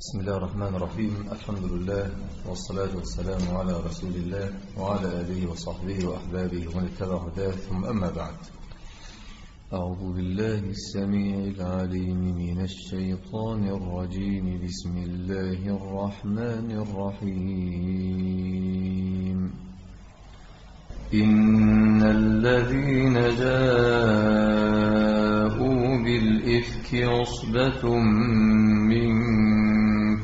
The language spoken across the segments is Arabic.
بسم الله الرحمن الرحيم الحمد لله والصلاة والسلام على رسول الله وعلى آله وصحبه وأحبابه ومن اتبع هداه ثم أما بعد أعوذ بالله السميع العليم من الشيطان الرجيم بسم الله الرحمن الرحيم إن الذين جاءوا بالإفك عصبة منكم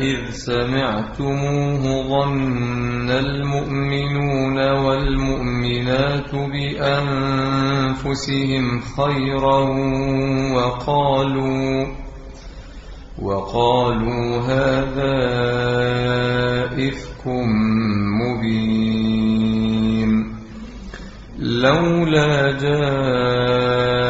إذ سمعتموه ظن المؤمنون والمؤمنات بأنفسهم خيرا وقالوا وقالوا هذا إفك مبين لولا جاءوا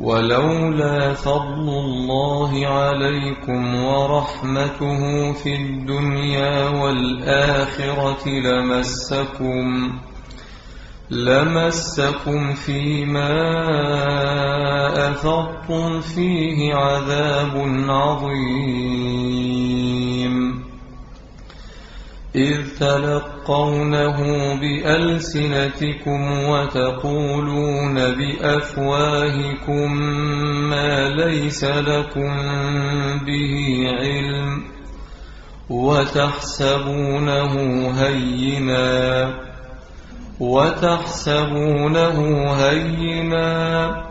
ولولا فضل الله عليكم ورحمته في الدنيا والآخرة لمسكم لمسكم فيما أفضتم فيه عذاب عظيم. إذ تلقونه بألسنتكم وتقولون بأفواهكم ما ليس لكم به علم وتحسبونه هينا وتحسبونه هينا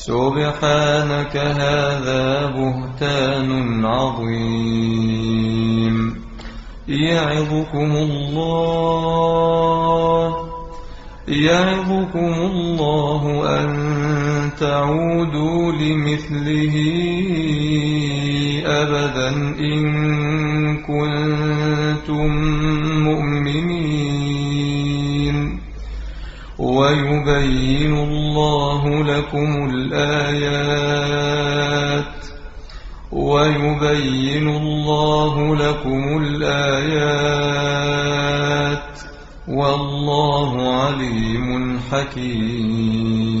سبحانك هذا بهتان عظيم. يعظكم الله يعظكم الله أن تعودوا لمثله أبدا إن كنتم ويبين الله لكم الآيات ويبين الله لكم الآيات والله عليم حكيم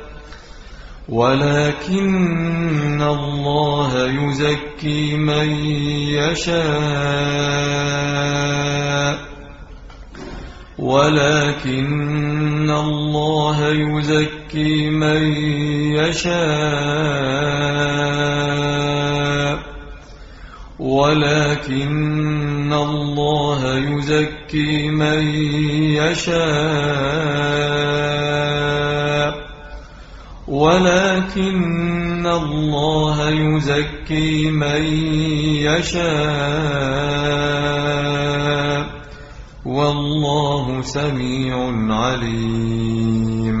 ولكن الله يزكي من يشاء. ولكن الله يزكي من يشاء. ولكن الله يزكي من يشاء. ولكن الله يزكي من يشاء. والله سميع عليم.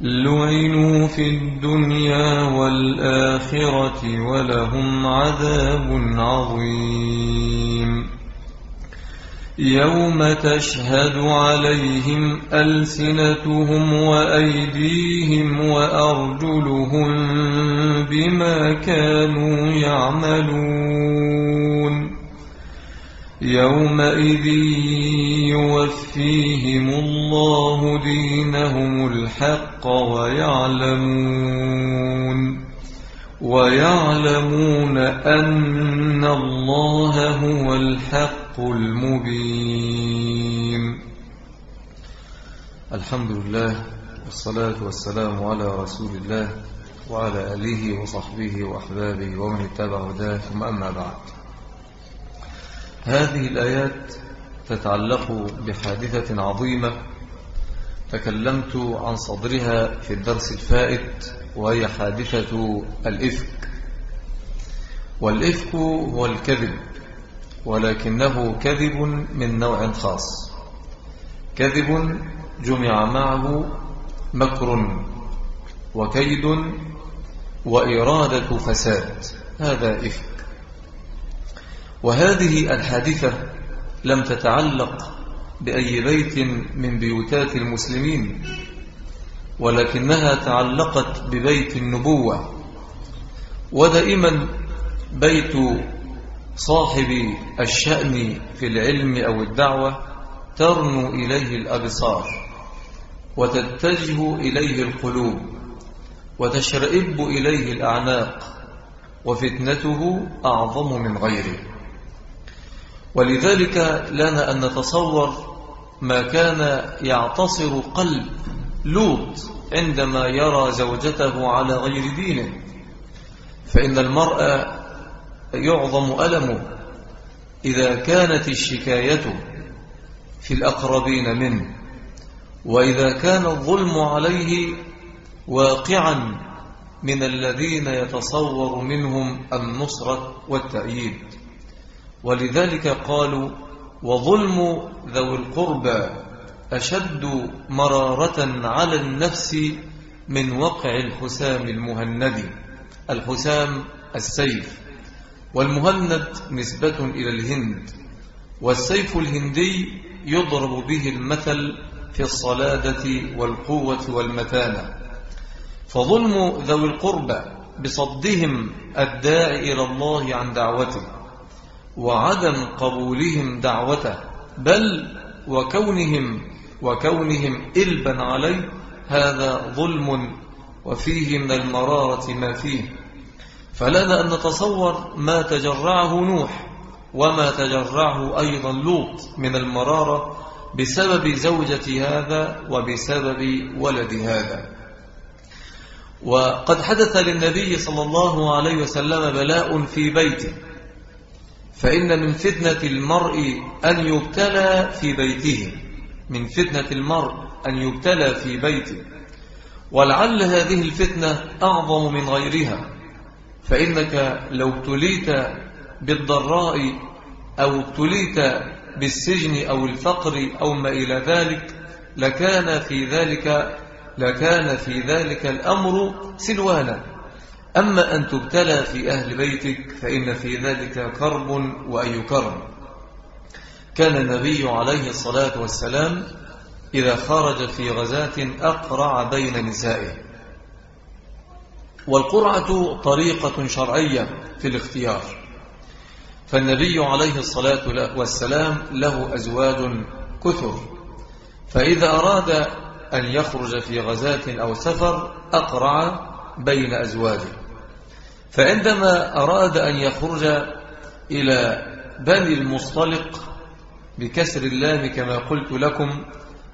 لعنوا في الدنيا والآخرة ولهم عذاب عظيم. يوم تشهد عليهم ألسنتهم وأيديهم وأرجلهم بما كانوا يعملون. يومئذ يوفيهم الله دينهم الحق ويعلمون ويعلمون أن الله هو الحق المبين. الحمد لله والصلاة والسلام على رسول الله وعلى آله وصحبه وأحبابه ومن اتبع هداه ثم أما بعد. هذه الآيات تتعلق بحادثة عظيمة تكلمت عن صدرها في الدرس الفائت وهي حادثة الإفك. والإفك هو الكذب ولكنه كذب من نوع خاص. كذب جمع معه مكر وكيد وإرادة فساد. هذا إفك. وهذه الحادثة لم تتعلق بأي بيت من بيوتات المسلمين ولكنها تعلقت ببيت النبوة. ودائما بيت صاحب الشأن في العلم أو الدعوة ترنو إليه الأبصار وتتجه إليه القلوب وتشرئب إليه الأعناق وفتنته أعظم من غيره. ولذلك لنا أن نتصور ما كان يعتصر قلب لوط عندما يرى زوجته على غير دينه. فإن المرء يعظم ألمه. إذا كانت الشكاية في الأقربين منه وإذا كان الظلم عليه واقعا من الذين يتصور منهم النصرة والتأييد. ولذلك قالوا وظلم ذوي القربى أشد مرارة على النفس من وقع الحسام المهند الحسام السيف. والمهند نسبة إلى الهند والسيف الهندي يضرب به المثل في الصلادة والقوة والمتانة. فظلم ذوي القربى بصدهم الداعي إلى الله عن دعوته. وعدم قبولهم دعوته بل وكونهم وكونهم إلبا عليه هذا ظلم وفيه من المرارة ما فيه. فلنا أن نتصور ما تجرعه نوح وما تجرعه أيضا لوط من المرارة بسبب زوجة هذا وبسبب ولد هذا. وقد حدث للنبي صلى الله عليه وسلم بلاء في بيته. فإن من فتنة المرء أن يبتلى في بيته. من فتنة المرء أن يبتلى في بيته. ولعل هذه الفتنة أعظم من غيرها. فإنك لو ابتليت بالضراء أو ابتليت بالسجن أو الفقر أو ما إلى ذلك لكان في ذلك لكان في ذلك الأمر سلوانا. أما أن تبتلى في أهل بيتك فإن في ذلك كرب وأي كرب. كان النبي عليه الصلاة والسلام إذا خرج في غزاة أقرع بين نسائه. والقرعة طريقة شرعية في الاختيار. فالنبي عليه الصلاة والسلام له أزواج كثر. فإذا أراد أن يخرج في غزاة أو سفر أقرع بين أزواجه. فعندما أراد أن يخرج إلى بني المصطلق بكسر اللام كما قلت لكم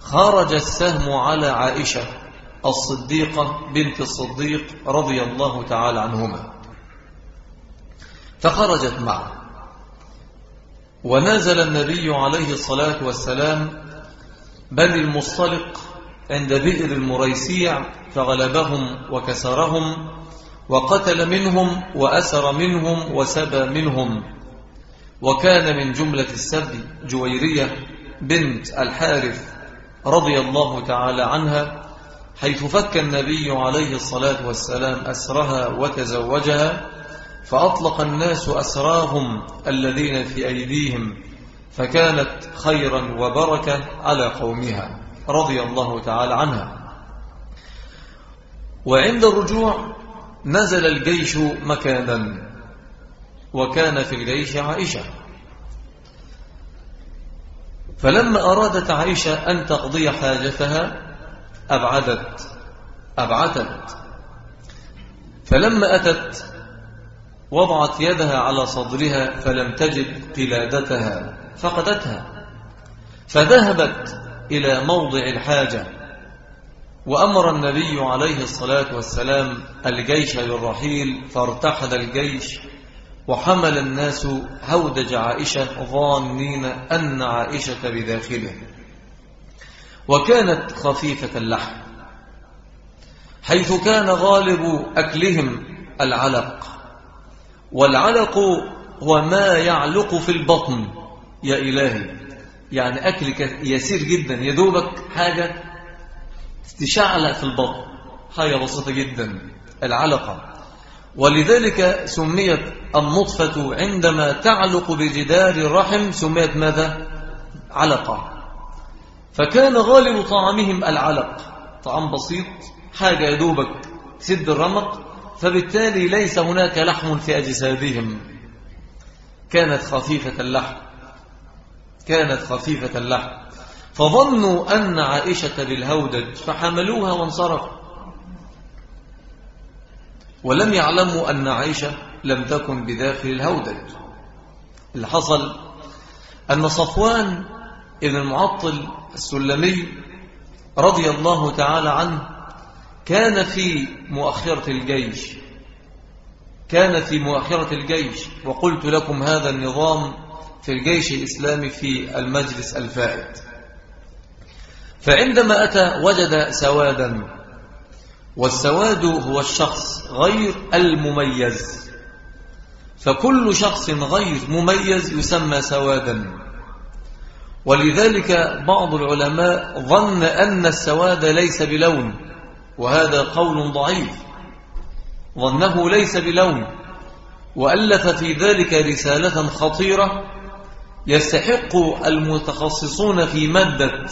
خرج السهم على عائشة الصديقة بنت الصديق رضي الله تعالى عنهما. فخرجت معه. ونزل النبي عليه الصلاة والسلام بني المصطلق عند بئر المريسيع فغلبهم وكسرهم وقتل منهم وأسر منهم وسبى منهم. وكان من جملة السبي جويرية بنت الحارث رضي الله تعالى عنها حيث فك النبي عليه الصلاة والسلام أسرها وتزوجها فأطلق الناس أسراهم الذين في أيديهم فكانت خيرا وبركة على قومها رضي الله تعالى عنها. وعند الرجوع نزل الجيش مكانا وكان في الجيش عائشة. فلما أرادت عائشة أن تقضي حاجتها أبعدت أبعدت فلما أتت وضعت يدها على صدرها فلم تجد قلادتها فقدتها. فذهبت إلى موضع الحاجة. وأمر النبي عليه الصلاة والسلام الجيش للرحيل فارتحل الجيش وحمل الناس هودج عائشة ظانين أن عائشة بداخله. وكانت خفيفة اللحم حيث كان غالب أكلهم العلق. والعلق هو ما يعلق في البطن يا إلهي. يعني أكل يسير جدا يدوبك حاجة تشعلق في البطن. حاجة بسيطة جدا العلقة. ولذلك سميت النطفة عندما تعلق بجدار الرحم سميت ماذا؟ علقة. فكان غالب طعامهم العلق. طعام بسيط حاجة يدوبك سد الرمق فبالتالي ليس هناك لحم في أجسادهم. كانت خفيفة اللحم. كانت خفيفة اللحم. فظنوا أن عائشة بالهودج فحملوها وانصرفوا. ولم يعلموا أن عائشة لم تكن بداخل الهودج. اللي حصل أن صفوان ابن المعطل السلمي رضي الله تعالى عنه كان في مؤخرة الجيش. كان في مؤخرة الجيش. وقلت لكم هذا النظام في الجيش الإسلامي في المجلس الفائت. فعندما أتى وجد سوادا والسواد هو الشخص غير المميز. فكل شخص غير مميز يسمى سوادا. ولذلك بعض العلماء ظن أن السواد ليس بلون وهذا قول ضعيف. ظنه ليس بلون وألف في ذلك رسالة خطيرة يستحق المتخصصون في مادة.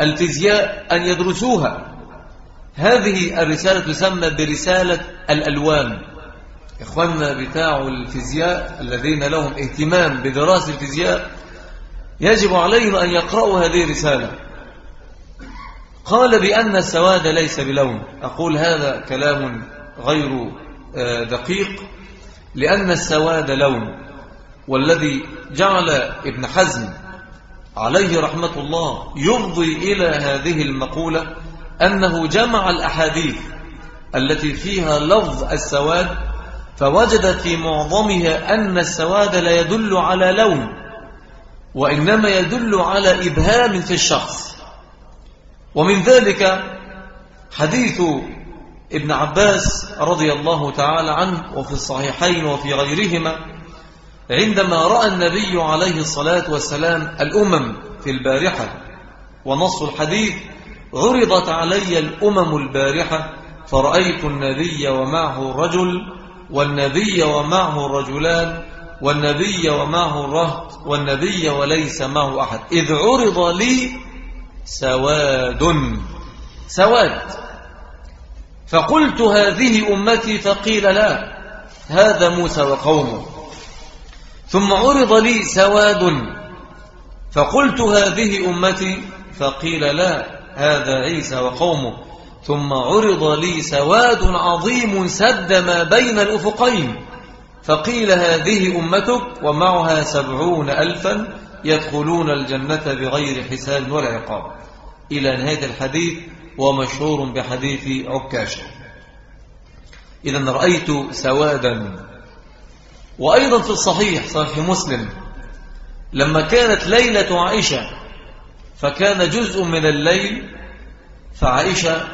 الفيزياء أن يدرسوها. هذه الرسالة تسمى برسالة الألوان. إخواننا بتاع الفيزياء الذين لهم اهتمام بدراسة الفيزياء يجب عليهم أن يقرأوا هذه الرسالة. قال بأن السواد ليس بلون. أقول هذا كلام غير دقيق. لأن السواد لون. والذي جعل ابن حزم عليه رحمة الله يفضي إلى هذه المقولة أنه جمع الأحاديث التي فيها لفظ السواد فوجد في معظمها أن السواد لا يدل على لون وإنما يدل على إبهام في الشخص. ومن ذلك حديث ابن عباس رضي الله تعالى عنه وفي الصحيحين وفي غيرهما عندما رأى النبي عليه الصلاة والسلام الأمم في البارحة ونص الحديث عرضت علي الأمم البارحة فرأيت النبي ومعه الرجل والنبي ومعه الرجلان والنبي ومعه الرهط والنبي وليس معه أحد. إذ عرض لي سواد. سواد. فقلت هذه أمتي فقيل لا هذا موسى وقومه. ثم عرض لي سواد فقلت هذه أمتي فقيل لا هذا عيسى وقومه. ثم عرض لي سواد عظيم سد ما بين الأفقين. فقيل هذه أمتك ومعها سبعون ألفا يدخلون الجنة بغير حساب ولا عقاب. إلى نهاية الحديث ومشهور بحديث عكاشة. إذا رأيت سوادا وأيضا في الصحيح صحيح مسلم لما كانت ليلة عائشة فكان جزء من الليل فعائشة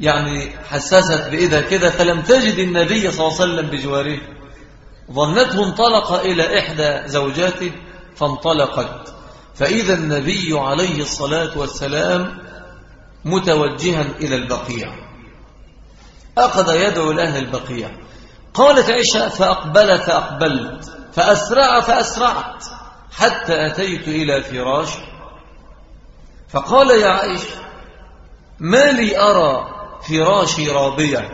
يعني حسست بإذا كده فلم تجد النبي صلى الله عليه وسلم بجواره ظنته انطلق إلى إحدى زوجاته فانطلقت. فإذا النبي عليه الصلاة والسلام متوجها إلى البقيع. أخذ يدعو لأهل البقيع. قالت عائشة فأقبل فأقبلت. فأسرع فأسرعت. حتى أتيت إلى فراش. فقال يا عائشة ما لي أرى فراشي رابية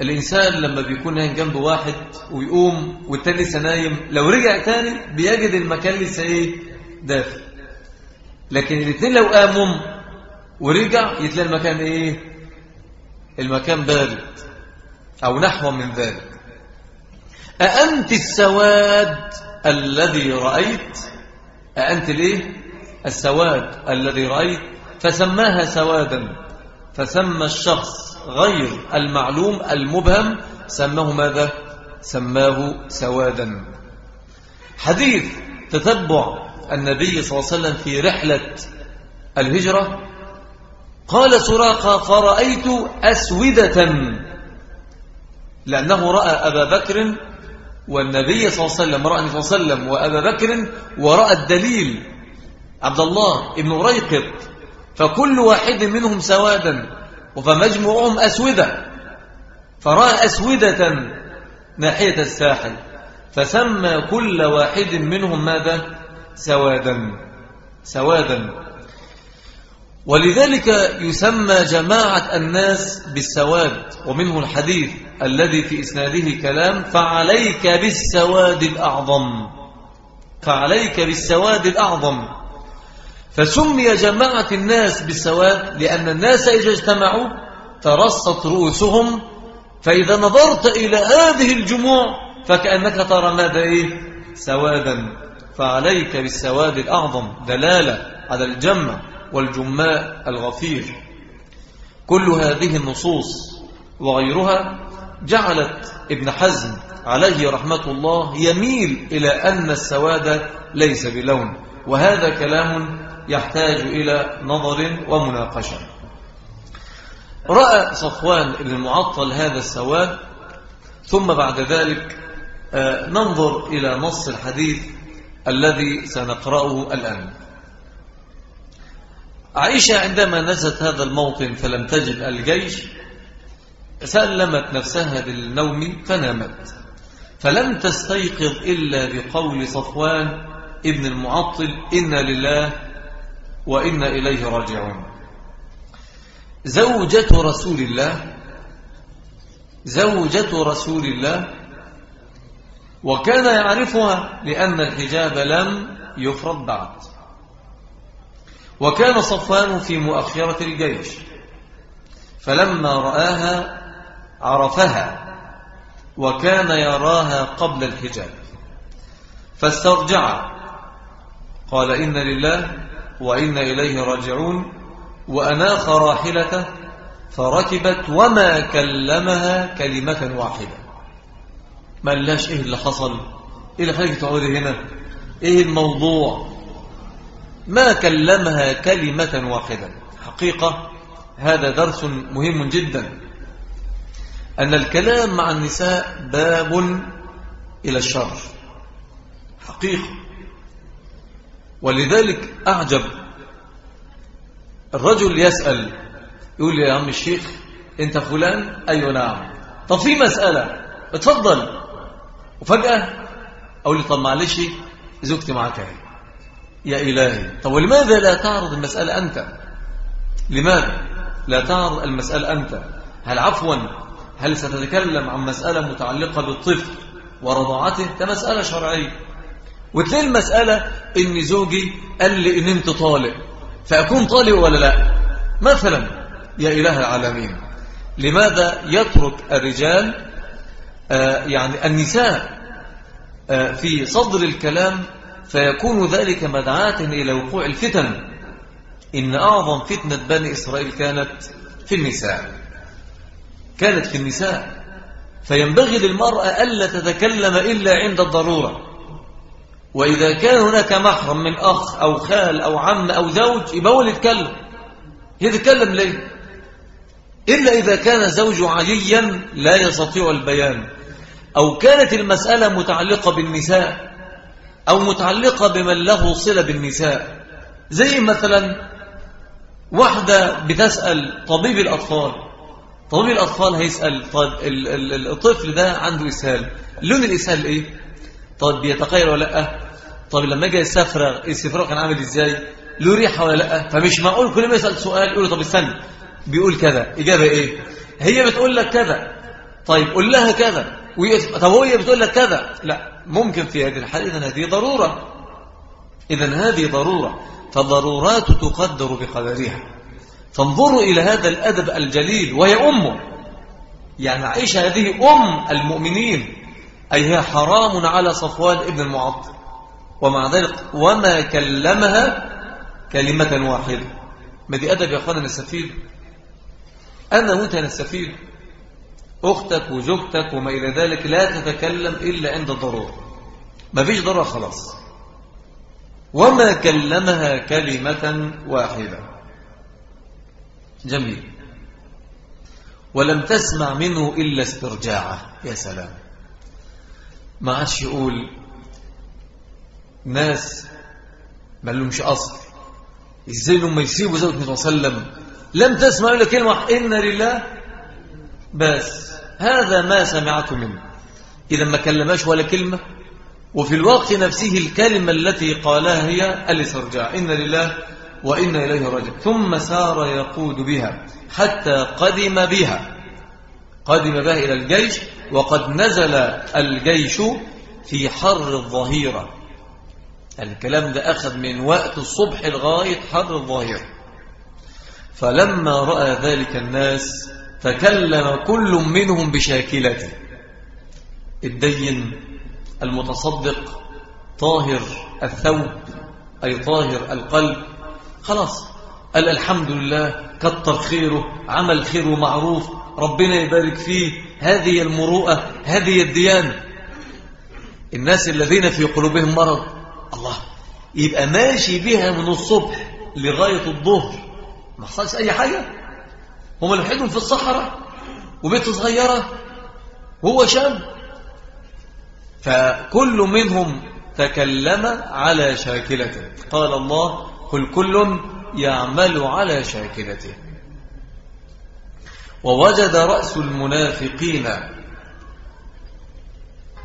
الإنسان لما بيكون نايم جنب واحد ويقوم والتاني لسه نايم لو رجع تاني بيجد المكان لسه إيه؟ دافي. لكن الاثنين لو قاموا ورجع يتلاقي المكان إيه؟ المكان بارد. أو نحو من ذلك. أأنت السواد الذي رأيت؟ أأنت ليه السواد الذي رأيت. فسماها سوادا. فسمى الشخص غير المعلوم المبهم. سماه ماذا؟ سماه سوادا. حديث تتبع النبي صلى الله عليه وسلم في رحلة الهجرة. قال سراقة فرأيت أسودة لأنه رأى أبا بكر والنبي صلى الله عليه وسلم رأى النبي صلى الله عليه وسلم وأبا بكر ورأى الدليل عبد الله ابن ريقط فكل واحد منهم سوادا فمجموعهم أسودة فرأى أسودة ناحية الساحل فسمى كل واحد منهم ماذا؟ سوادا سوادا. ولذلك يسمى جماعة الناس بالسواد ومنه الحديث الذي في إسناده كلام فعليك بالسواد الأعظم فعليك بالسواد الأعظم فسمي جماعة الناس بالسواد لأن الناس إذا اجتمعوا ترصت رؤوسهم فإذا نظرت إلى هذه الجموع فكأنك ترى ماذا إيه؟ سوادا. فعليك بالسواد الأعظم. دلالة على الجمع. والجماء الغفير. كل هذه النصوص وغيرها جعلت ابن حزم عليه رحمة الله يميل إلى أن السواد ليس بلون وهذا كلام يحتاج إلى نظر ومناقشة. رأى صفوان بن المعطل هذا السواد ثم بعد ذلك آه، ننظر إلى نص الحديث الذي سنقرأه الآن. عائشة عندما نزلت هذا الموطن فلم تجد الجيش سلمت نفسها للنوم فنامت. فلم تستيقظ إلا بقول صفوان ابن المعطل إنا لله وإنا إليه راجعون. زوجة رسول الله زوجة رسول الله وكان يعرفها لأن الحجاب لم يفرض بعد. وكان صفوان في مؤخرة الجيش. فلما رآها عرفها وكان يراها قبل الحجاب. فاسترجع. قال إن لله وإن إليه راجعون. وأناخ راحلته فركبت وما كلمها كلمة واحدة. ما لاش إيه اللي حصل؟ إيه اللي خليك تعودي هنا؟ إيه الموضوع؟ ما كلمها كلمة واحدة. حقيقة هذا درس مهم جدا. أن الكلام مع النساء باب إلى الشر. حقيقة. ولذلك أعجب. الرجل يسأل يقول يا عم الشيخ أنت فلان؟ أيوة نعم. طب في مسألة. اتفضل. وفجأة أقول لي طب معلش زوجتي معك أهي. يا إلهي. طب ولماذا لا تعرض المسألة أنت؟ لماذا لا تعرض المسألة أنت؟ هل عفوا؟ هل ستتكلم عن مسألة متعلقة بالطفل ورضاعته؟ كمسألة شرعية. وتلاقي المسألة إن زوجي قال لي إن أنت طالق فأكون طالق ولا لا؟ مثلا يا إله العالمين لماذا يترك الرجال آه يعني النساء آه في صدر الكلام فيكون ذلك مدعاة إلى وقوع الفتن. إن أعظم فتنة بني إسرائيل كانت في النساء. كانت في النساء. فينبغي للمرأة ألا تتكلم إلا عند الضرورة. وإذا كان هناك محرم من أخ أو خال أو عم أو زوج يبقى هو يتكلم. يتكلم ليه؟ إلا إذا كان زوج عليا لا يستطيع البيان. أو كانت المسألة متعلقة بالنساء أو متعلقة بمن له صلة بالنساء. زي مثلا واحدة بتسأل طبيب الأطفال طبيب الأطفال هيسأل طيب الطفل ده عنده إسهال. لون الإسهال إيه؟ طيب بيتغير ولا لأ؟ طيب لما جاي السفرة السفرة كان عامل إزاي؟ له ريحة ولا لأ؟ فمش معقول كل ما يسأل سؤال يقول طب استنى. بيقول كذا. إجابة إيه؟ هي بتقول لك كذا. طيب قول لها كذا. طب هي بتقول لك كذا. لا ممكن في هذه الحالة إذن هذه ضرورة. إذن هذه ضرورة. فالضرورات تقدر بقدرها. فانظروا إلى هذا الأدب الجليل وهي أمه. يعني عائشة هذه أم المؤمنين. أي هي حرام على صفوان ابن المعطل. ومع ذلك وما كلمها كلمة واحدة. ما دي أدب يا أخوانا نستفيد أنا وأنت نستفيد. أختك وزوجتك وما إلى ذلك لا تتكلم إلا عند الضرورة. ما فيش ضرورة خلاص. وما كلمها كلمة واحدة. جميل. ولم تسمع منه إلا استرجاعه. يا سلام. ما عادش يقول ناس ما لهمش أصل. إزاي لما يسيبوا زوج النبي صلى الله عليه وسلم. لم تسمع إلا كلمة إن لله. بس. هذا ما سمعت منه. إذا ما كلماش ولا كلمة وفي الوقت نفسه الكلمة التي قالها هي الإسترجاع. إن لله وإن إليه راجع. ثم سار يقود بها حتى قدم بها. قدم بها إلى الجيش وقد نزل الجيش في حر الظهيرة. الكلام ده أخذ من وقت الصبح لغاية حر الظهيرة. فلما رأى ذلك الناس تكلم كل منهم بشاكلته. الدين المتصدق طاهر الثوب أي طاهر القلب. خلاص قال الحمد لله كتر خيره عمل خير ومعروف ربنا يبارك فيه هذه المروءة هذه الديانة. الناس الذين في قلوبهم مرض الله يبقى ماشي بها من الصبح لغاية الظهر. ما حصلش أي حاجة؟ هم لوحدهم في الصحراء وبيت صغيرة وهو شاب. فكل منهم تكلم على شاكلته. قال الله قل كل يعمل على شاكلته. ووجد رأس المنافقين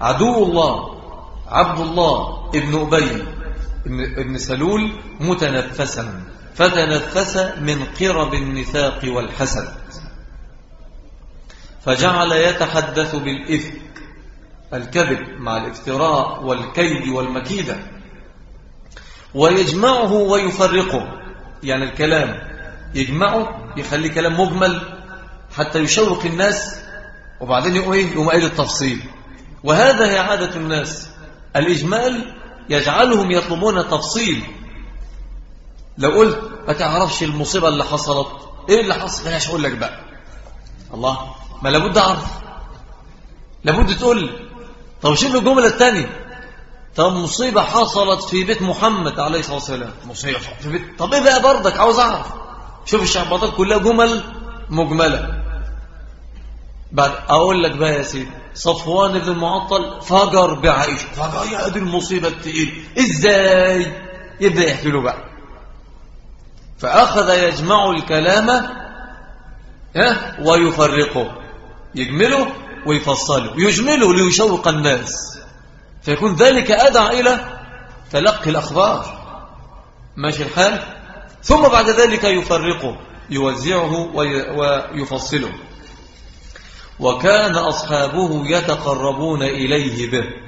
عدو الله عبد الله ابن أبي ابن سلول متنفسا. فتنفس من قرب النفاق والحسد. فجعل يتحدث بالإفك الكذب مع الافتراء والكيد والمكيدة. ويجمعه ويفرقه يعني الكلام يجمعه يخلي كلام مجمل حتى يشوق الناس وبعدين يقوم إيه؟ يقوم قايل التفصيل. وهذا هي عادة الناس الإجمال يجعلهم يطلبون تفصيل لو قلت ما تعرفش المصيبة اللي حصلت إيه اللي حصل؟ بلاش أقول لك بقى. الله ما لابد أعرف. لابد تقول لي. طب شوف الجملة الثانية طب مصيبة حصلت في بيت محمد عليه الصلاة والسلام. مصيبة في بيت طب إيه بقى برضك؟ عاوز أعرف. شوف الشعبطات كلها جمل مجملة. بعد أقول لك بقى يا سيدي صفوان بن المعطل فجر بعائشة فجر يا دي المصيبة التقيل. إزاي؟ يبدأ يحكي له بقى. فأخذ يجمع الكلام ويفرقه يجمله ويفصله يجمله ليشوق الناس. فيكون ذلك أدعى إلى تلقي الأخبار. ماشي الحال؟ ثم بعد ذلك يفرقه يوزعه ويفصله. وكان أصحابه يتقربون إليه به.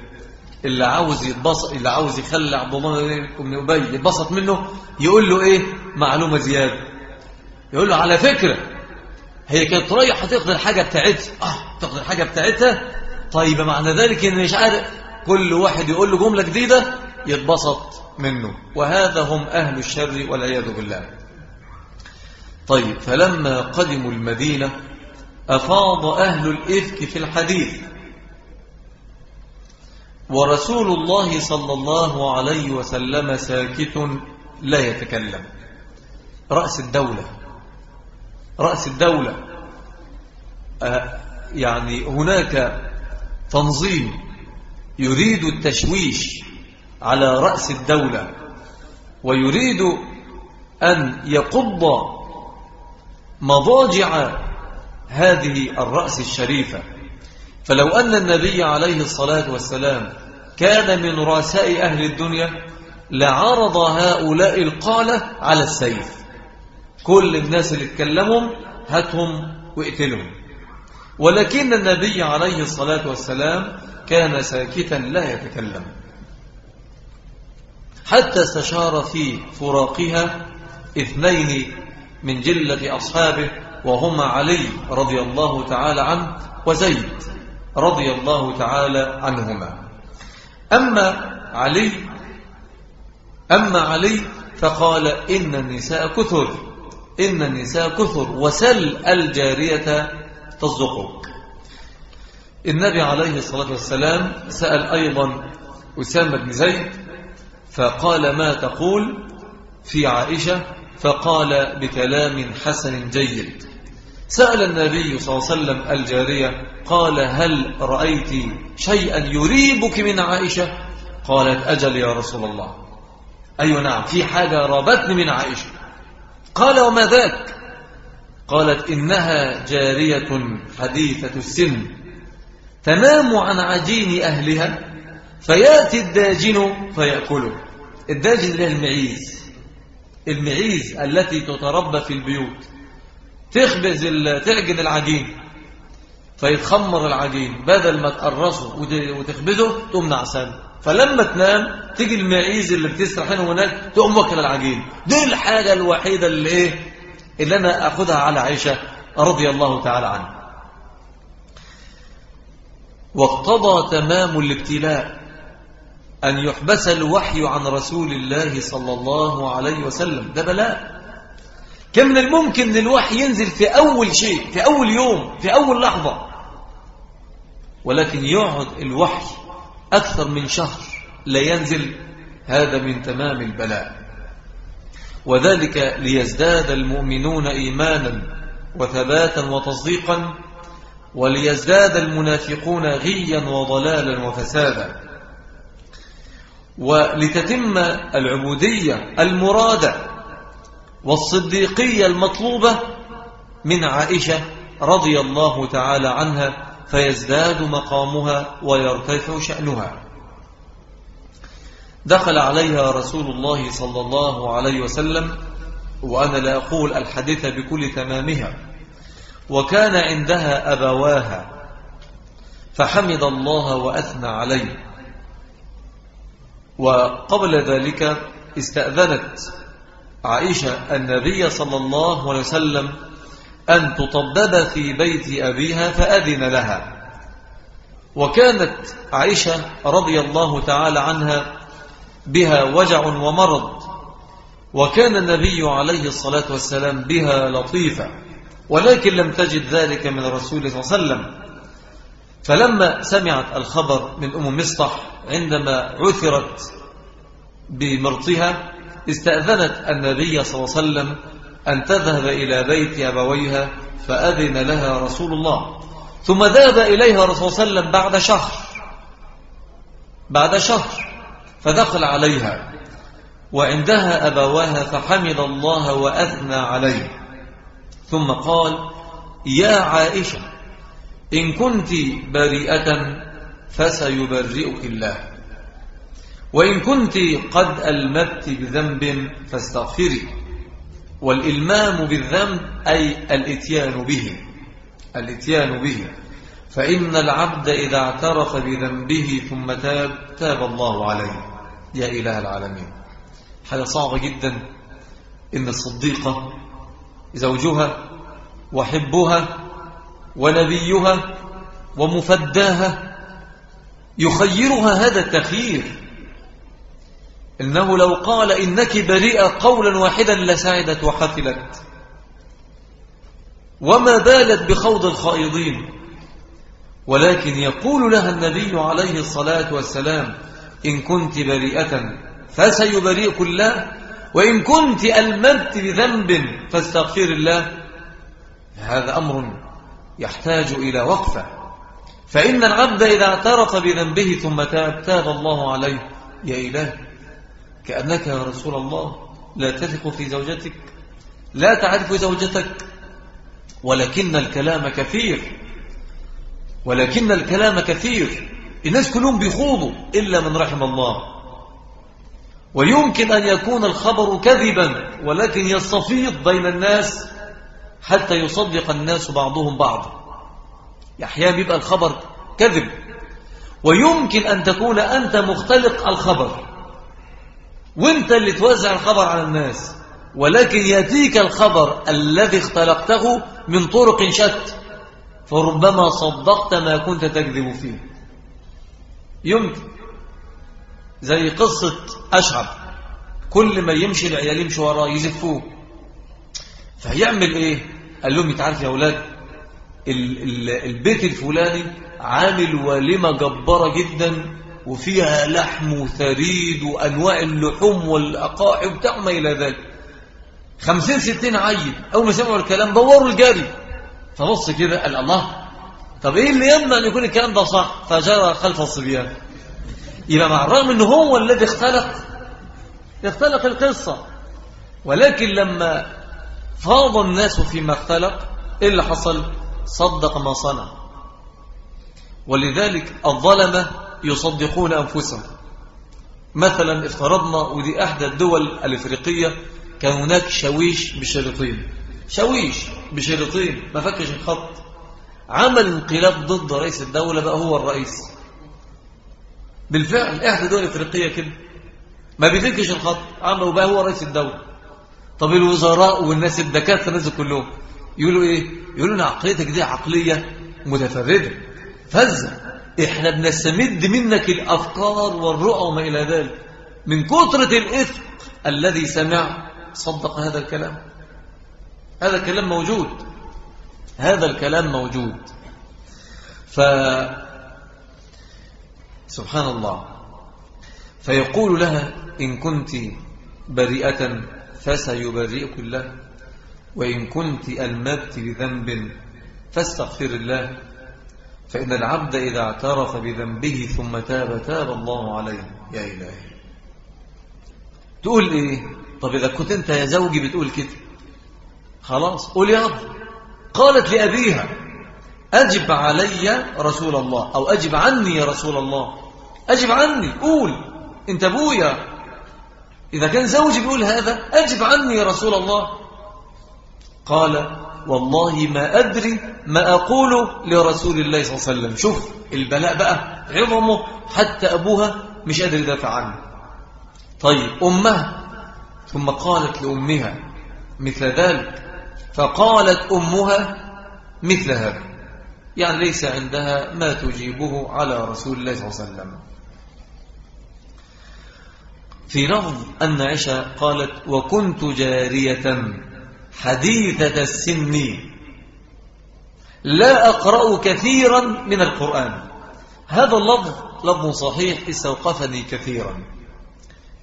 اللي عاوز يتبسط اللي عاوز يخلي عبد الله بن أبي يتبسط منه يقول له إيه؟ معلومة زيادة. يقول له على فكرة هي كانت رايحة تاخد الحاجة بتاعتها. آه تاخد الحاجة بتاعتها. طيب معنى ذلك إن مش عارف كل واحد يقول له جملة جديدة يتبسط منه. وهذا هم أهل الشر والعياذ بالله. طيب فلما قدموا المدينة أفاض أهل الإفك في الحديث. ورسول الله صلى الله عليه وسلم ساكت لا يتكلم. رأس الدولة رأس الدولة. آه يعني هناك تنظيم يريد التشويش على رأس الدولة ويريد أن يقض مضاجع هذه الرأس الشريفة. فلو أن النبي عليه الصلاة والسلام كان من رؤساء أهل الدنيا لعرض هؤلاء القالة على السيف. كل الناس اللي اتكلموا هاتهم واقتلهم. ولكن النبي عليه الصلاة والسلام كان ساكتا لا يتكلم. حتى استشار في فراقها اثنين من جلة أصحابه وهما علي رضي الله تعالى عنه وزيد. رضي الله تعالى عنهما. أما علي أما علي فقال إن النساء كثر إن النساء كثر وسل الجارية تصدقك النبي عليه الصلاة والسلام سأل أيضا أسامة بن زيد فقال ما تقول في عائشة؟ فقال بكلام حسن جيد. سأل النبي صلى الله عليه وسلم الجارية قال هل رأيت شيئا يريبك من عائشة؟ قالت أجل يا رسول الله. أي أيوة نعم في حاجة رابتني من عائشة. قال وما ذاك؟ قالت إنها جارية حديثة السن تنام عن عجين أهلها فيأتي الداجن فيأكله. الداجن له المعيز المعيز التي تتربى في البيوت. تخبز تعجن العجين. فيتخمر العجين. بدل ما تقرصه وتخبزه تقوم نعسان. فلما تنام تيجي المعيز اللي بتسرح هنا وهناك تقوم واكل العجين. دي الحاجة الوحيدة اللي إيه؟ اللي أنا آخذها على عائشة رضي الله تعالى عنها. واقتضى تمام الابتلاء أن يحبس الوحي عن رسول الله صلى الله عليه وسلم. ده بلاء. كم من الممكن إن الوحي ينزل في أول شيء في أول يوم في أول لحظة. ولكن يقعد الوحي أكثر من شهر لا ينزل. هذا من تمام البلاء. وذلك ليزداد المؤمنون إيمانا وثباتا وتصديقا وليزداد المنافقون غيا وضلالا وفسادا. ولتتم العبودية المرادة والصديقية المطلوبة من عائشة رضي الله تعالى عنها فيزداد مقامها ويرتفع شأنها. دخل عليها رسول الله صلى الله عليه وسلم وأنا لا أقول الحديث بكل تمامها. وكان عندها أبواها فحمد الله وأثنى عليه. وقبل ذلك استأذنت عائشة النبي صلى الله عليه وسلم أن تطبب في بيت أبيها فأذن لها. وكانت عائشة رضي الله تعالى عنها بها وجع ومرض وكان النبي عليه الصلاة والسلام بها لطيفة ولكن لم تجد ذلك من الرسول صلى الله عليه وسلم. فلما سمعت الخبر من أم مصطح عندما عثرت بمرضها استأذنت النبي صلى الله عليه وسلم أن تذهب إلى بيت أبويها فأذن لها رسول الله. ثم ذهب إليها رسول الله صلى الله عليه وسلم بعد شهر. بعد شهر. فدخل عليها. وعندها أبواها فحمد الله وأثنى عليه. ثم قال يا عائشة إن كنت بريئة فسيبرئك الله. وإن كنت قد ألمت بذنب فاستغفري. والإلمام بالذنب أي الإتيان به. الإتيان به. فإن العبد إذا اعترف بذنبه ثم تاب تاب الله عليه. يا إله العالمين. حاجة صعبة جدا. إن الصديقة زوجها وحبها ونبيها ومفداها يخيرها هذا التخيير. إنه لو قال إنك بريئة قولا واحدا لسعدت وحفلت وما بالت بخوض الخائضين. ولكن يقول لها النبي عليه الصلاة والسلام إن كنت بريئة فسيبرئك الله وإن كنت ألمت بذنب فاستغفر الله. هذا أمر يحتاج إلى وقفة. فإن العبد إذا اعترف بذنبه ثم تاب تاب الله عليه يا إله كأنك يا رسول الله لا تثق في زوجتك لا تعرف زوجتك ولكن الكلام كثير ولكن الكلام كثير. الناس كلهم بيخوضوا إلا من رحم الله. ويمكن أن يكون الخبر كذبا ولكن يستفيض بين الناس حتى يصدق الناس بعضهم بعضا أحيانا بيبقى الخبر كذب. ويمكن أن تكون أنت مختلق الخبر. وانت اللي توزع الخبر على الناس ولكن يأتيك الخبر الذي اختلقته من طرق شتى فربما صدقت ما كنت تكذب فيه. يمكن. زي قصة أشعب كل ما يمشي العيال يمشي وراه يزفوه. فهيعمل إيه؟ قال لهم يتعرف يا أولاد البيت الفلاني عامل والمة جبارة جدا وفيها لحم وثريد وأنواع اللحوم والأقاع وبتاع ما إلى ذلك. خمسين ستين عيل أول ما سمعوا الكلام دوروا الجاري فبص كده قال الله. طب إيه اللي يمنع أن يكون الكلام ده صح؟ فجرى خلف الصبيان. يبقى مع الرغم أنه هو الذي اختلق. اختلق القصة. ولكن لما فاض الناس فيما اختلق إيه اللي حصل؟ صدق ما صنع. ولذلك الظلمة يصدقون أنفسهم. مثلا افترضنا ودي أحدى الدول الإفريقية كان هناك شويش بشريطين. شويش بشريطين ما فكش الخط. عمل انقلاب ضد رئيس الدولة بقى هو الرئيس. بالفعل أحدى الدول الإفريقية كده. ما بيفكش الخط عمل بقى هو رئيس الدولة. طب الوزراء والناس الدكاترة الناس كلهم. يقولوا إيه؟ يقولوا عقليتك دي عقلية متفردة فزة إحنا بنستمد منك الأفكار والرؤى وما إلى ذلك من كثرة الاثق الذي سمع. صدق هذا الكلام. هذا الكلام موجود. هذا الكلام موجود. ف سبحان الله. فيقول لها إن كنت بريئة فسيبرئك الله وإن كنت ألمت بذنب فاستغفر الله. فإن العبد إذا اعترف بذنبه ثم تاب تاب الله عليه. يا إلهي. تقول إيه طب إذا كنت أنت يا زوجي بتقول كده. خلاص قول يا رب. قالت لأبيها أجب علي رسول الله أو أجب عني يا رسول الله. أجب عني قول. أنت أبويا. إذا كان زوجي بيقول هذا أجب عني يا رسول الله. قال والله ما أدري ما أقول لرسول الله صلى الله عليه وسلم. شوف البلاء بقى عظمه حتى أبوها مش قادر يدافع عنه. طيب أمها. ثم قالت لأمها مثل ذلك. فقالت أمها مثل هذا يعني ليس عندها ما تجيبه على رسول الله صلى الله عليه وسلم. في لفظ أن عائشة قالت وكنت جارية حديثة السن. لا أقرأ كثيرا من القرآن. هذا اللفظ لفظ صحيح استوقفني كثيرا.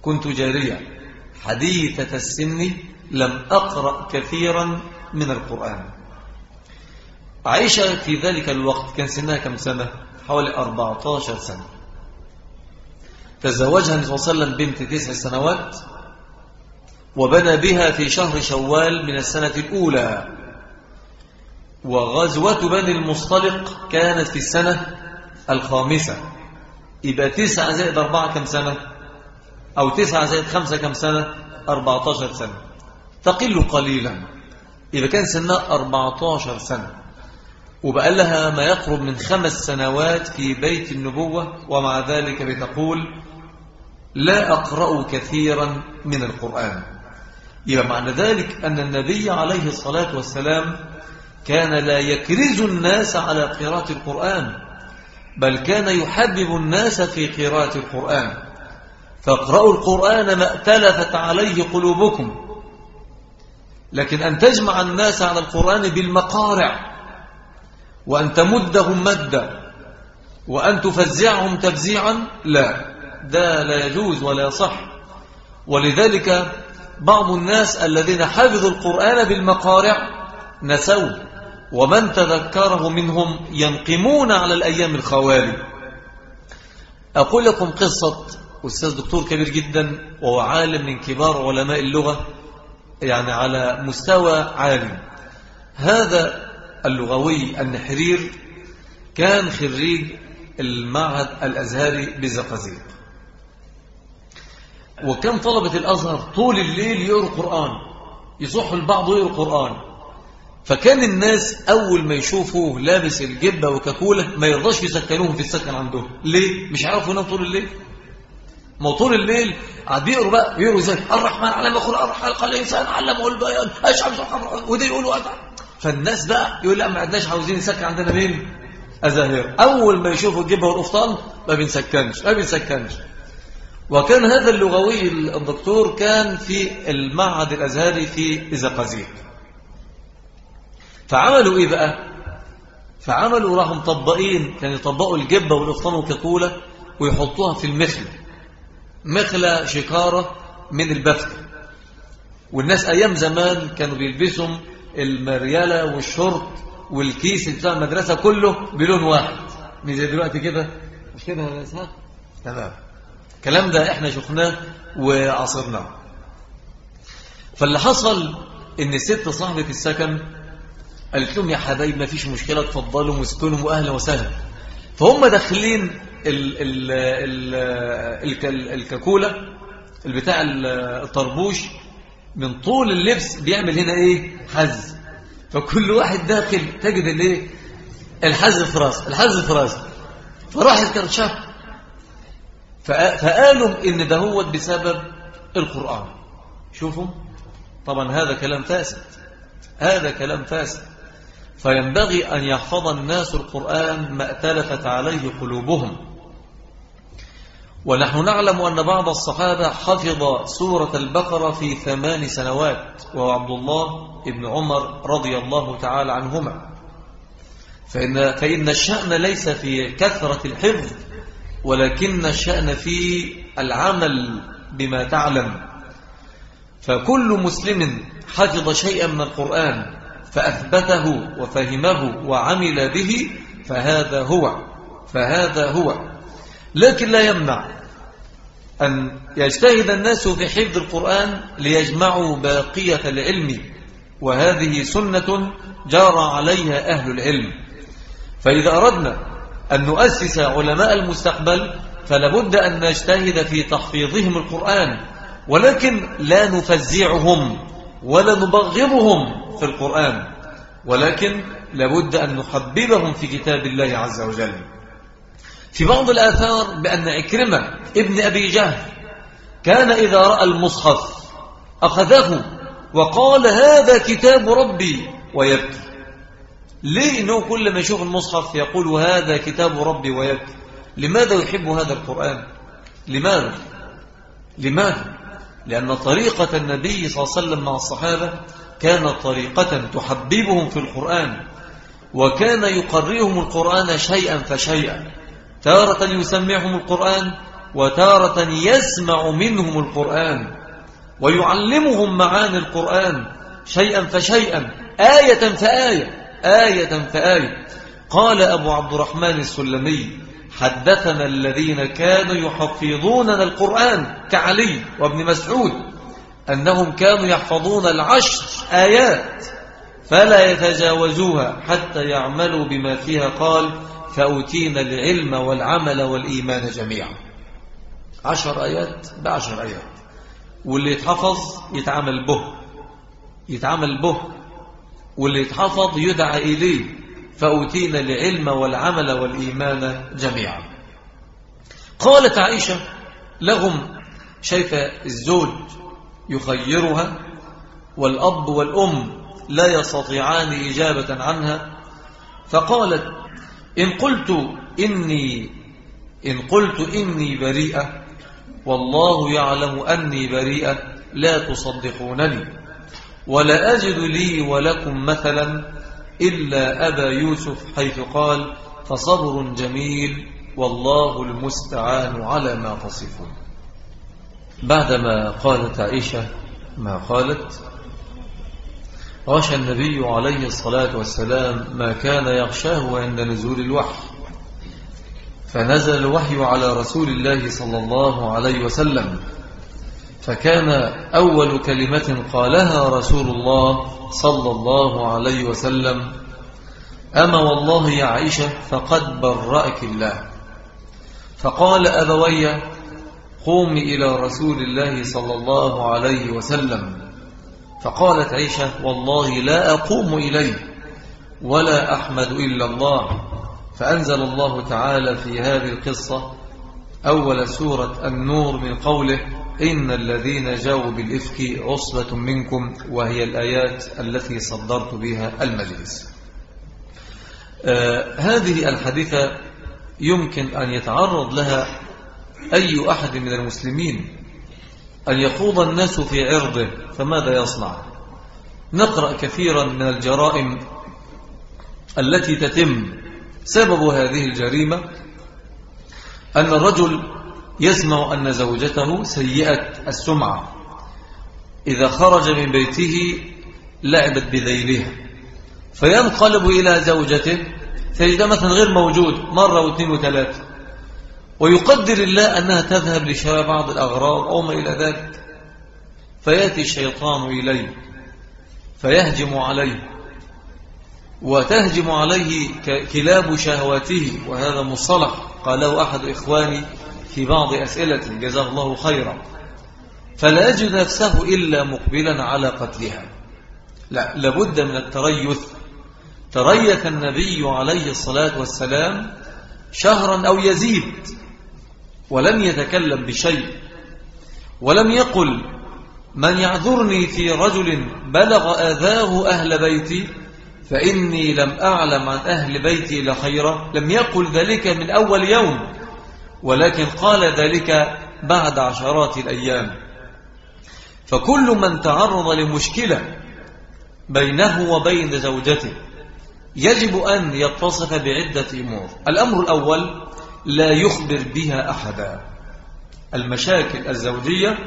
كنت جارية. حديثة السن لم أقرأ كثيرا من القرآن. عائشة في ذلك الوقت كان سنها كم سنة؟ حوالي 14 سنة. تزوجها النبي صلى الله عليه وسلم بنت تسع سنوات. وبنى بها في شهر شوال من السنة الأولى. وغزوة بني المصطلق كانت في السنة الخامسة. يبقى تسعة زائد أربعة كم سنة؟ أو تسعة زائد خمسة كم سنة؟ أربعة عشر سنة. تقل قليلا. يبقى كان سنة أربعة عشر سنة. وبقى لها ما يقرب من خمس سنوات في بيت النبوة ومع ذلك بتقول لا أقرأ كثيرا من القرآن. يبقى معنى ذلك أن النبي عليه الصلاة والسلام كان لا يكرز الناس على قراءة القرآن بل كان يحبب الناس في قراءة القرآن. فاقرأوا القرآن ما اتلفت عليه قلوبكم. لكن أن تجمع الناس على القرآن بالمقارع وأن تمدهم مدا وأن تفزعهم تفزيعا لا ده لا يجوز ولا يصح. ولذلك بعض الناس الذين حفظوا القرآن بالمقارع نسوا ومن تذكره منهم ينقمون على الأيام الخوالي. أقول لكم قصة أستاذ دكتور كبير جدا وهو عالم من كبار علماء اللغة يعني على مستوى عالي. هذا اللغوي النحرير كان خريج المعهد الأزهري بزقازيق. وكان طلبة الأزهر طول الليل يقروا قرآن يصحوا البعض يقروا قرآن فكان الناس أول ما يشوفوه لابس الجبة وكاكولة ما يرضاش يسكنوهم في السكن عندهم. ليه؟ مش عارفوا ينام طول الليل؟ ما طول الليل قاعد بيقروا بقى بيقروا إزاي؟ الرحمن علم خلق الرحمن قال الإنسان علمه البيان اشعب وده يقولوا فالناس بقى يقول لا ما عندناش عاوزين نسكن عندنا مين؟ أزاهر أول ما يشوفوا الجبهة والقفطان ما بنسكنش ما بنسكنش. وكان هذا اللغوي الدكتور كان في المعهد الأزهري في إزاقازيق فعملوا إيه بقى؟ فعملوا راحوا مطبقين كانوا يطبقوا الجبة والقفطان والكاكولة ويحطوها في المخلة. مخلة شكارة من البفتة والناس أيام زمان كانوا بيلبسوا المريالة والشرط والكيس بتاع المدرسة كله بلون واحد. مش زي دلوقتي كده؟ مش كده يا إسحاق؟ تمام. الكلام ده إحنا شفناه وعصرناه فاللي حصل إن الست صاحبة السكن قالت لهم يا حبايب ما فيش مشكلة اتفضلوا واسكنوا وأهلا وسهلا. فهم داخلين ال ال ال ال الكاكولا البتاع الطربوش من طول اللبس بيعمل هنا إيه؟ حز. فكل واحد داخل تجد الايه الحز في راسه الحز في راسه. فراح الكرشاف فقالوا إن ده هو بسبب القرآن. شوفوا. طبعا هذا كلام فاسد. هذا كلام فاسد. فينبغي أن يحفظ الناس القرآن ما أتلفت عليه قلوبهم. ونحن نعلم أن بعض الصحابة حفظ سورة البقرة في ثمان سنوات وهو عبد الله ابن عمر رضي الله تعالى عنهما. فإن, فإن الشأن ليس في كثرة الحفظ ولكن الشأن في العمل بما تعلم. فكل مسلم حفظ شيئا من القرآن فأثبته وفهمه وعمل به فهذا هو فهذا هو. لكن لا يمنع أن يجتهد الناس في حفظ القرآن ليجمعوا باقية العلم وهذه سنة جار عليها أهل العلم. فإذا أردنا أن نؤسس علماء المستقبل فلابد أن نجتهد في تحفيظهم القرآن ولكن لا نفزعهم ولا نبغضهم في القرآن ولكن لابد أن نحببهم في كتاب الله عز وجل. في بعض الآثار بأن إكرمة ابن أبي جهل كان إذا رأى المصحف أخذه وقال هذا كتاب ربي ويبكي. ليه إنه كل ما يشوف المصحف يقول هذا كتاب ربي ويبكي لماذا يحب هذا القرآن؟ لماذا؟ لماذا؟ لأن طريقة النبي صلى الله عليه وسلم مع الصحابة كانت طريقة تحببهم في القرآن وكان يقرئهم القرآن شيئا فشيئا. تارة يسمعهم القرآن وتارة يسمع منهم القرآن ويعلمهم معاني القرآن شيئا فشيئا آية فآية. آية فآية. قال أبو عبد الرحمن السلمي حدثنا الذين كانوا يحفظوننا القرآن كعلي وابن مسعود أنهم كانوا يحفظون العشر آيات فلا يتجاوزوها حتى يعملوا بما فيها. قال فأوتينا العلم والعمل والإيمان جميعا. عشر آيات بعشر آيات. واللي يتحفظ يتعامل به يتعامل به واللي يتحفظ يدعى إليه فأوتينا العلم والعمل والإيمان جميعا. قالت عائشة لهم شايف الزوج يخيرها والأب والأم لا يستطيعان إجابة عنها فقالت إن قلت إني إن قلت إني بريئة والله يعلم أني بريئة لا تصدقونني. ولا أجد لي ولكم مثلا إلا أبا يوسف حيث قال فصبر جميل والله المستعان على ما تصفون. بعدما قالت عائشة ما قالت؟ غشى النبي عليه الصلاة والسلام ما كان يغشاه عند نزول الوحي فنزل الوحي على رسول الله صلى الله عليه وسلم. فكان أول كلمة قالها رسول الله صلى الله عليه وسلم أما والله يا عائشة فقد برأك الله. فقال أبوي قومي إلى رسول الله صلى الله عليه وسلم. فقالت عائشة والله لا أقوم إليه ولا أحمد إلا الله. فأنزل الله تعالى في هذه القصة أول سورة النور من قوله إن الذين جاءوا بالإفك عصبة منكم وهي الآيات التي صدرت بها المجلس. آه هذه الحديثة يمكن أن يتعرض لها أي أحد من المسلمين أن يخوض الناس في عرضه فماذا يصنع؟ نقرأ كثيرا من الجرائم التي تتم سبب هذه الجريمة أن الرجل يسمع أن زوجته سيئة السمعة. إذا خرج من بيته لعبت بذيلها. فينقلب إلى زوجته. تجد مثلا غير موجود مرة واثنين وثلاثة. ويقدر الله أنها تذهب لشراء بعض الأغراض أو ما إلى ذلك. فيأتي الشيطان إليه. فيهجم عليه. وتهجم عليه كلاب شهواته. وهذا مصطلح قاله أحد إخواني في بعض أسئلة. جزاه الله خيرا. فلا يجد نفسه إلا مقبلا على قتلها. لا لابد من التريث. تريث النبي عليه الصلاة والسلام شهرا أو يزيد ولم يتكلم بشيء. ولم يقل من يعذرني في رجل بلغ آذاه أهل بيتي فإني لم أعلم عن أهل بيتي لخيرا. لم يقل ذلك من أول يوم. ولكن قال ذلك بعد عشرات الأيام. فكل من تعرض لمشكلة بينه وبين زوجته يجب أن يتصف بعدة أمور. الأمر الأول لا يخبر بها أحدا. المشاكل الزوجية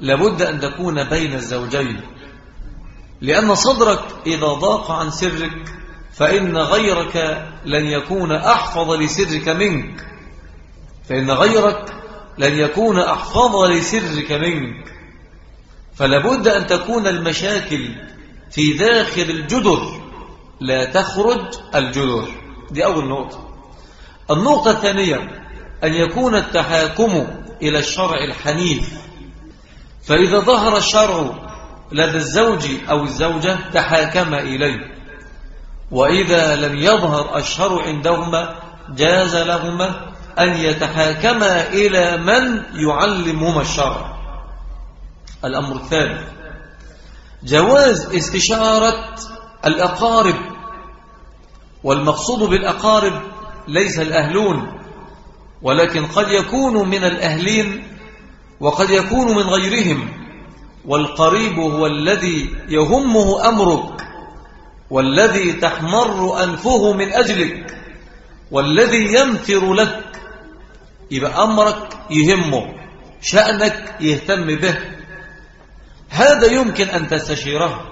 لابد أن تكون بين الزوجين لأن صدرك إذا ضاق عن سرك فإن غيرك لن يكون أحفظ لسرك منك. فإن غيرك لن يكون أحفظ لسرك منك. فلابد أن تكون المشاكل في داخل الجدر لا تخرج الجدر. دي أول نقطة. النقطة الثانية أن يكون التحاكم إلى الشرع الحنيف. فإذا ظهر الشرع لدى الزوج أو الزوجة تحاكم إليه. وإذا لم يظهر الشرع عندهما جاز لهما أن يتحاكما إلى من يعلمهما الشرع الأمر الثالث جواز استشارة الأقارب. والمقصود وقد يكون من غيرهم. والقريب هو الذي يهمه أمرك والذي تحمر أنفه من أجلك والذي ينفر لك. يبقى أمرك يهمه شأنك يهتم به. هذا يمكن أن تستشيره.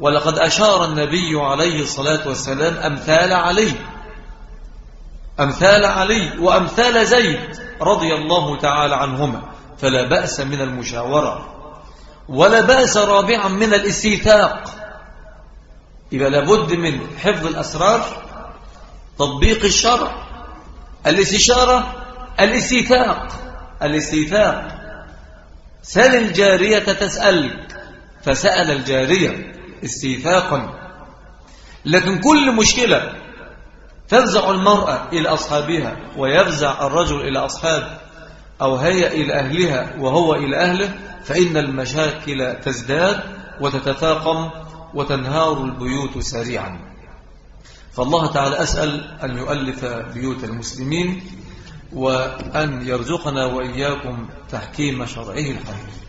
ولقد أشار النبي عليه الصلاة والسلام أمثال علي. أمثال علي وأمثال زيد رضي الله تعالى عنهما. فلا بأس من المشاورة. ولا بأس رابعا من الاستيثاق. يبقى لابد من حفظ الأسرار تطبيق الشرع. الاستشارة الاستيثاق الاستيثاق سل الجارية تسألك فسأل الجارية استيثاقا لكن كل مشكلة تفزع المرأة إلى أصحابها ويفزع الرجل إلى أصحابه أو هي إلى أهلها وهو إلى أهله فإن المشاكل تزداد وتتفاقم وتنهار البيوت سريعا. فالله تعالى أسأل أن يؤلف بيوت المسلمين وأن يرزقنا وإياكم تحكيم شرعه الحميد